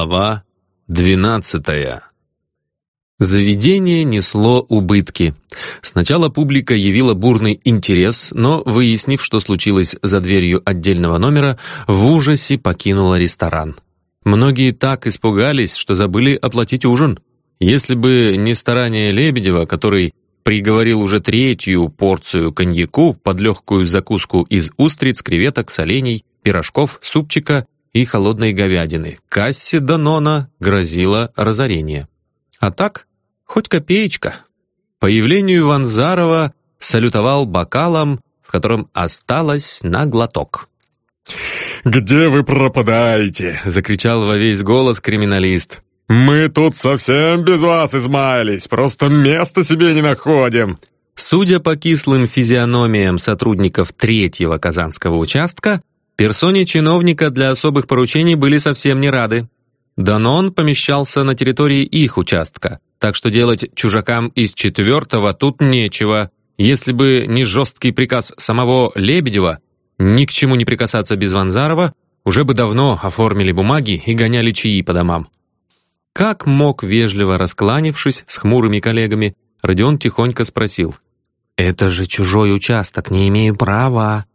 Глава двенадцатая Заведение несло убытки. Сначала публика явила бурный интерес, но, выяснив, что случилось за дверью отдельного номера, в ужасе покинула ресторан. Многие так испугались, что забыли оплатить ужин. Если бы не старание Лебедева, который приговорил уже третью порцию коньяку под легкую закуску из устриц, креветок, солений, пирожков, супчика и холодной говядины. Кассе Данона грозило разорение. А так, хоть копеечка. Появлению Ванзарова салютовал бокалом, в котором осталось на глоток. «Где вы пропадаете?» — закричал во весь голос криминалист. «Мы тут совсем без вас измаялись, просто места себе не находим!» Судя по кислым физиономиям сотрудников третьего казанского участка, Персоне чиновника для особых поручений были совсем не рады. Данон помещался на территории их участка, так что делать чужакам из четвертого тут нечего. Если бы не жесткий приказ самого Лебедева, ни к чему не прикасаться без Ванзарова, уже бы давно оформили бумаги и гоняли чаи по домам. Как мог, вежливо раскланившись с хмурыми коллегами, Родион тихонько спросил. «Это же чужой участок, не имею права».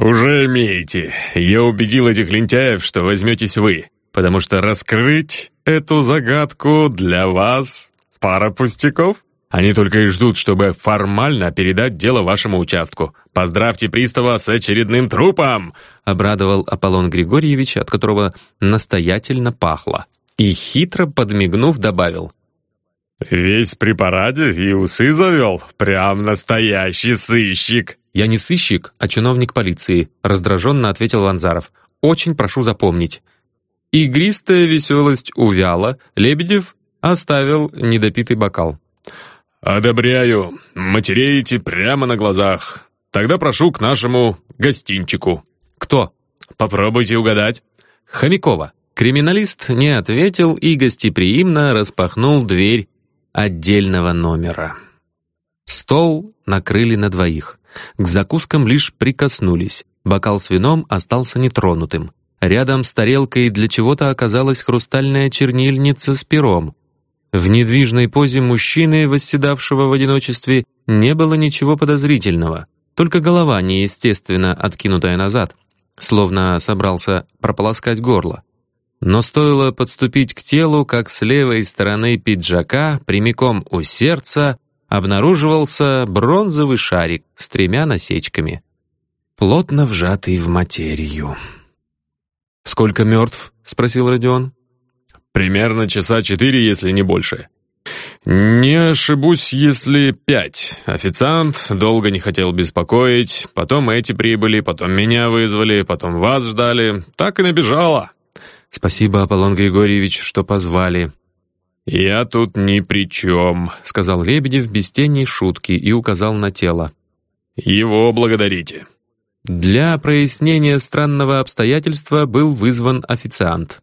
«Уже имеете. Я убедил этих лентяев, что возьметесь вы, потому что раскрыть эту загадку для вас пара пустяков. Они только и ждут, чтобы формально передать дело вашему участку. Поздравьте пристава с очередным трупом!» обрадовал Аполлон Григорьевич, от которого настоятельно пахло. И хитро подмигнув, добавил. «Весь при параде и усы завел. Прям настоящий сыщик!» «Я не сыщик, а чиновник полиции», — раздраженно ответил Ванзаров. «Очень прошу запомнить». Игристая веселость увяла, Лебедев оставил недопитый бокал. «Одобряю. Матереете прямо на глазах. Тогда прошу к нашему гостинчику». «Кто?» «Попробуйте угадать». «Хомякова». Криминалист не ответил и гостеприимно распахнул дверь отдельного номера. Стол накрыли на двоих. К закускам лишь прикоснулись. Бокал с вином остался нетронутым. Рядом с тарелкой для чего-то оказалась хрустальная чернильница с пером. В недвижной позе мужчины, восседавшего в одиночестве, не было ничего подозрительного. Только голова неестественно откинутая назад, словно собрался прополоскать горло. Но стоило подступить к телу, как с левой стороны пиджака, прямиком у сердца, обнаруживался бронзовый шарик с тремя насечками, плотно вжатый в материю. «Сколько мертв?» — спросил Родион. «Примерно часа четыре, если не больше». «Не ошибусь, если пять. Официант долго не хотел беспокоить, потом эти прибыли, потом меня вызвали, потом вас ждали. Так и набежало». «Спасибо, Аполлон Григорьевич, что позвали», «Я тут ни при чем», — сказал Лебедев без тени шутки и указал на тело. «Его благодарите». Для прояснения странного обстоятельства был вызван официант.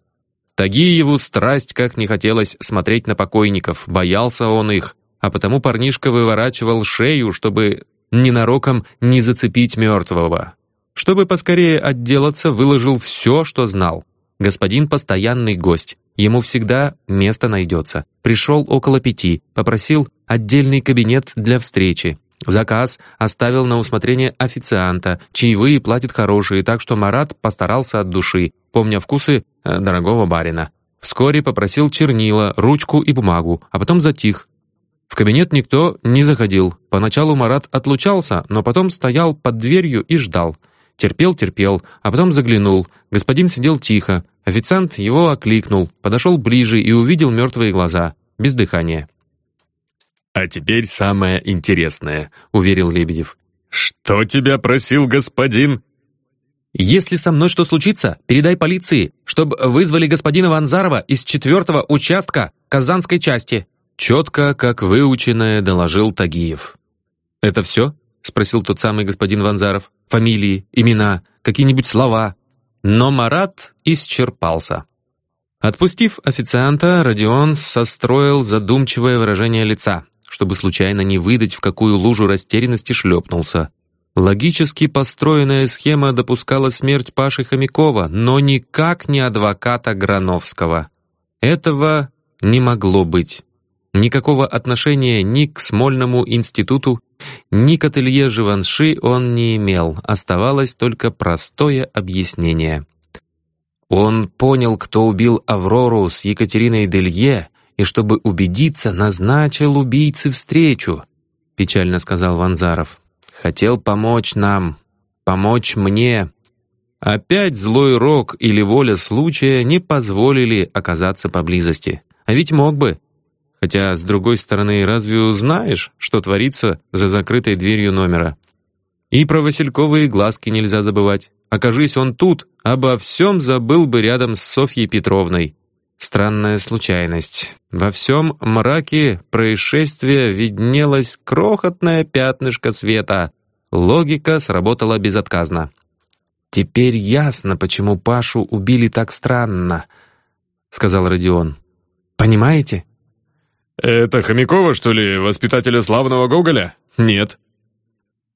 Тагиеву страсть как не хотелось смотреть на покойников, боялся он их, а потому парнишка выворачивал шею, чтобы ненароком не зацепить мертвого. Чтобы поскорее отделаться, выложил все, что знал. Господин постоянный гость, Ему всегда место найдется. Пришел около пяти, попросил отдельный кабинет для встречи. Заказ оставил на усмотрение официанта. Чаевые платят хорошие, так что Марат постарался от души, помня вкусы э, дорогого барина. Вскоре попросил чернила, ручку и бумагу, а потом затих. В кабинет никто не заходил. Поначалу Марат отлучался, но потом стоял под дверью и ждал. Терпел-терпел, а потом заглянул. Господин сидел тихо. Официант его окликнул, подошел ближе и увидел мертвые глаза, без дыхания. «А теперь самое интересное», — уверил Лебедев. «Что тебя просил господин?» «Если со мной что случится, передай полиции, чтобы вызвали господина Ванзарова из четвертого участка Казанской части», четко, как выученное, доложил Тагиев. «Это все?» — спросил тот самый господин Ванзаров. «Фамилии, имена, какие-нибудь слова?» Но Марат исчерпался. Отпустив официанта, Родион состроил задумчивое выражение лица, чтобы случайно не выдать, в какую лужу растерянности шлепнулся. Логически построенная схема допускала смерть Паши Хомякова, но никак не адвоката Грановского. Этого не могло быть. Никакого отношения ни к Смольному институту, ни к ателье Живанши он не имел. Оставалось только простое объяснение. Он понял, кто убил Аврору с Екатериной Делье, и чтобы убедиться, назначил убийце встречу, печально сказал Ванзаров. Хотел помочь нам, помочь мне. Опять злой рок или воля случая не позволили оказаться поблизости. А ведь мог бы. Хотя, с другой стороны, разве узнаешь, что творится за закрытой дверью номера? И про Васильковые глазки нельзя забывать. Окажись он тут, обо всем забыл бы рядом с Софьей Петровной. Странная случайность. Во всем мраке происшествия виднелось крохотное пятнышко света. Логика сработала безотказно. «Теперь ясно, почему Пашу убили так странно», — сказал Родион. «Понимаете?» «Это Хомякова, что ли, воспитателя славного Гоголя? Нет».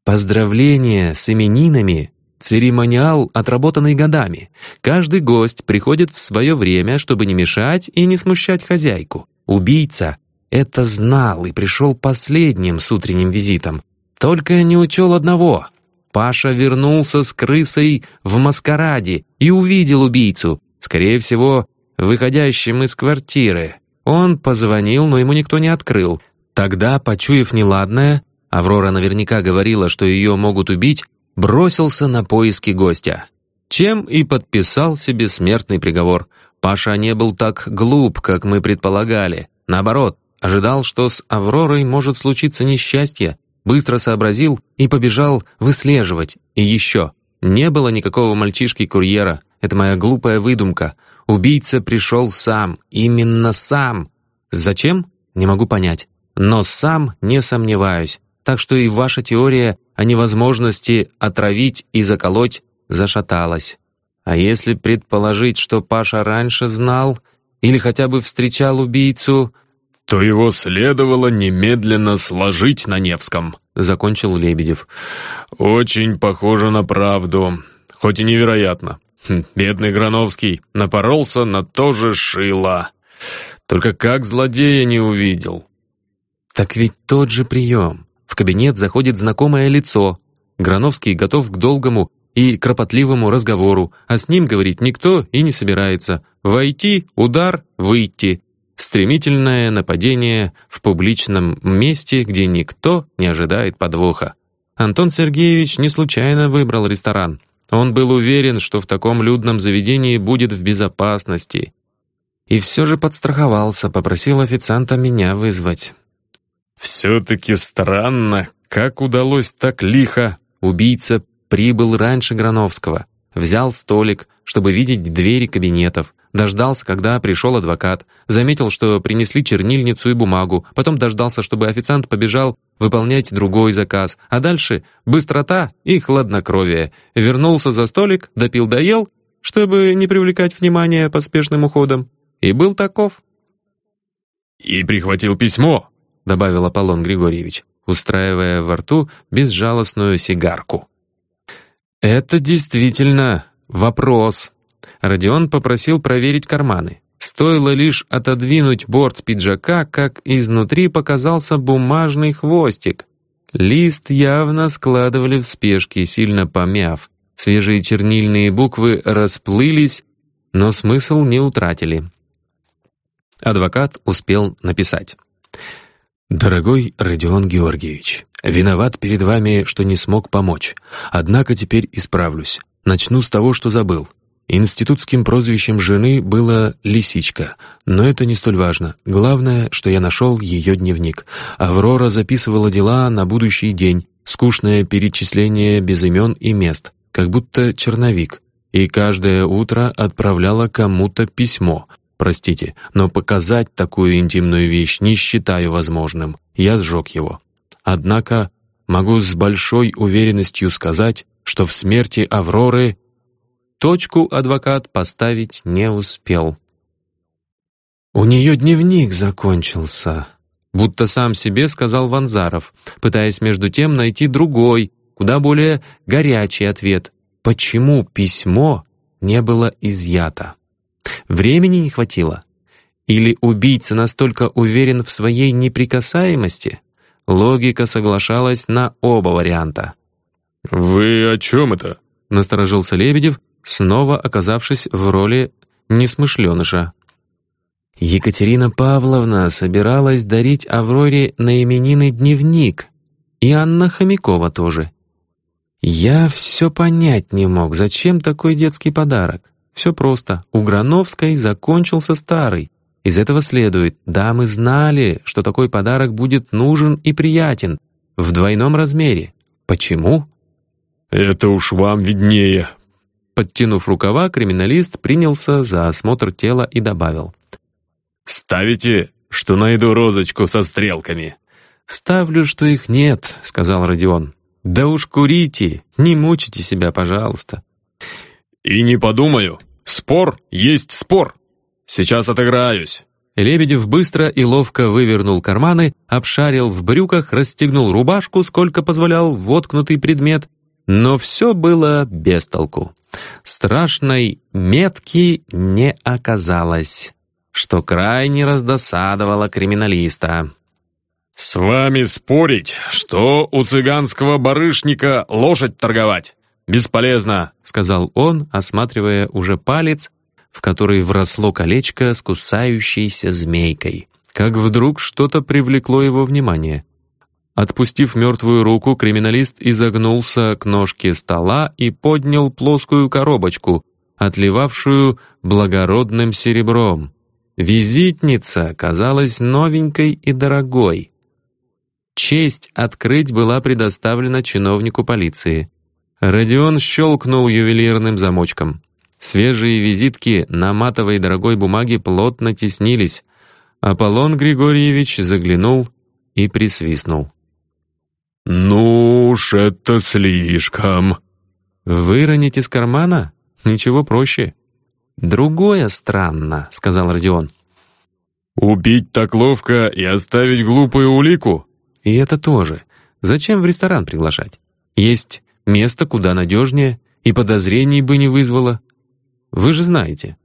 «Поздравления с именинами Церемониал, отработанный годами. Каждый гость приходит в свое время, чтобы не мешать и не смущать хозяйку. Убийца это знал и пришел последним с утренним визитом. Только не учел одного. Паша вернулся с крысой в маскараде и увидел убийцу, скорее всего, выходящим из квартиры. Он позвонил, но ему никто не открыл. Тогда, почуяв неладное, Аврора наверняка говорила, что ее могут убить, бросился на поиски гостя. Чем и подписал себе смертный приговор. Паша не был так глуп, как мы предполагали. Наоборот, ожидал, что с Авророй может случиться несчастье, быстро сообразил и побежал выслеживать. И еще, не было никакого мальчишки-курьера. Это моя глупая выдумка. Убийца пришел сам, именно сам. Зачем? Не могу понять. Но сам не сомневаюсь. Так что и ваша теория о невозможности отравить и заколоть зашаталась. А если предположить, что Паша раньше знал или хотя бы встречал убийцу, то его следовало немедленно сложить на Невском, закончил Лебедев. Очень похоже на правду, хоть и невероятно. Хм, бедный Грановский напоролся на то же шило. Только как злодея не увидел. Так ведь тот же прием. В кабинет заходит знакомое лицо. Грановский готов к долгому и кропотливому разговору, а с ним говорить никто и не собирается. Войти, удар, выйти. Стремительное нападение в публичном месте, где никто не ожидает подвоха. Антон Сергеевич не случайно выбрал ресторан. Он был уверен, что в таком людном заведении будет в безопасности. И все же подстраховался, попросил официанта меня вызвать. «Все-таки странно, как удалось так лихо!» Убийца прибыл раньше Грановского, взял столик, чтобы видеть двери кабинетов, дождался, когда пришел адвокат, заметил, что принесли чернильницу и бумагу, потом дождался, чтобы официант побежал выполнять другой заказ, а дальше быстрота и хладнокровие. Вернулся за столик, допил-доел, чтобы не привлекать внимание поспешным уходом, и был таков. «И прихватил письмо», — добавил Аполлон Григорьевич, устраивая во рту безжалостную сигарку. «Это действительно вопрос». Родион попросил проверить карманы. Стоило лишь отодвинуть борт пиджака, как изнутри показался бумажный хвостик. Лист явно складывали в спешке, сильно помяв. Свежие чернильные буквы расплылись, но смысл не утратили. Адвокат успел написать. «Дорогой Родион Георгиевич, виноват перед вами, что не смог помочь. Однако теперь исправлюсь. Начну с того, что забыл. Институтским прозвищем жены было «Лисичка», но это не столь важно. Главное, что я нашел ее дневник. Аврора записывала дела на будущий день, скучное перечисление без имен и мест, как будто черновик, и каждое утро отправляла кому-то письмо — Простите, но показать такую интимную вещь не считаю возможным. Я сжег его. Однако могу с большой уверенностью сказать, что в смерти Авроры точку адвокат поставить не успел. «У нее дневник закончился», будто сам себе сказал Ванзаров, пытаясь между тем найти другой, куда более горячий ответ. Почему письмо не было изъято? Времени не хватило. Или убийца настолько уверен в своей неприкасаемости? Логика соглашалась на оба варианта. «Вы о чем это?» — насторожился Лебедев, снова оказавшись в роли несмышленыша. Екатерина Павловна собиралась дарить Авроре на именины дневник, и Анна Хомякова тоже. Я все понять не мог, зачем такой детский подарок. Все просто. У Грановской закончился старый. Из этого следует, дамы знали, что такой подарок будет нужен и приятен, в двойном размере. Почему? «Это уж вам виднее». Подтянув рукава, криминалист принялся за осмотр тела и добавил. «Ставите, что найду розочку со стрелками?» «Ставлю, что их нет», — сказал Родион. «Да уж курите, не мучите себя, пожалуйста». «И не подумаю. Спор есть спор. Сейчас отыграюсь». Лебедев быстро и ловко вывернул карманы, обшарил в брюках, расстегнул рубашку, сколько позволял воткнутый предмет, но все было без толку. Страшной метки не оказалось, что крайне раздосадовало криминалиста. «С вами спорить, что у цыганского барышника лошадь торговать? Бесполезно», — сказал он, осматривая уже палец, в который вросло колечко с кусающейся змейкой. Как вдруг что-то привлекло его внимание. Отпустив мертвую руку, криминалист изогнулся к ножке стола и поднял плоскую коробочку, отливавшую благородным серебром. Визитница казалась новенькой и дорогой. Честь открыть была предоставлена чиновнику полиции. Родион щелкнул ювелирным замочком. Свежие визитки на матовой дорогой бумаге плотно теснились. Аполлон Григорьевич заглянул и присвистнул. «Ну уж это слишком». «Выронить из кармана? Ничего проще». «Другое странно», — сказал Родион. «Убить так ловко и оставить глупую улику?» «И это тоже. Зачем в ресторан приглашать? Есть место куда надежнее, и подозрений бы не вызвало. Вы же знаете».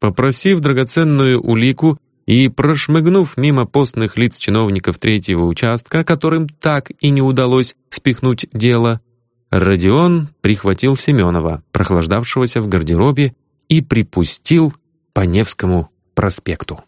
Попросив драгоценную улику, и, прошмыгнув мимо постных лиц чиновников третьего участка, которым так и не удалось спихнуть дело, Родион прихватил Семенова, прохлаждавшегося в гардеробе, и припустил по Невскому проспекту.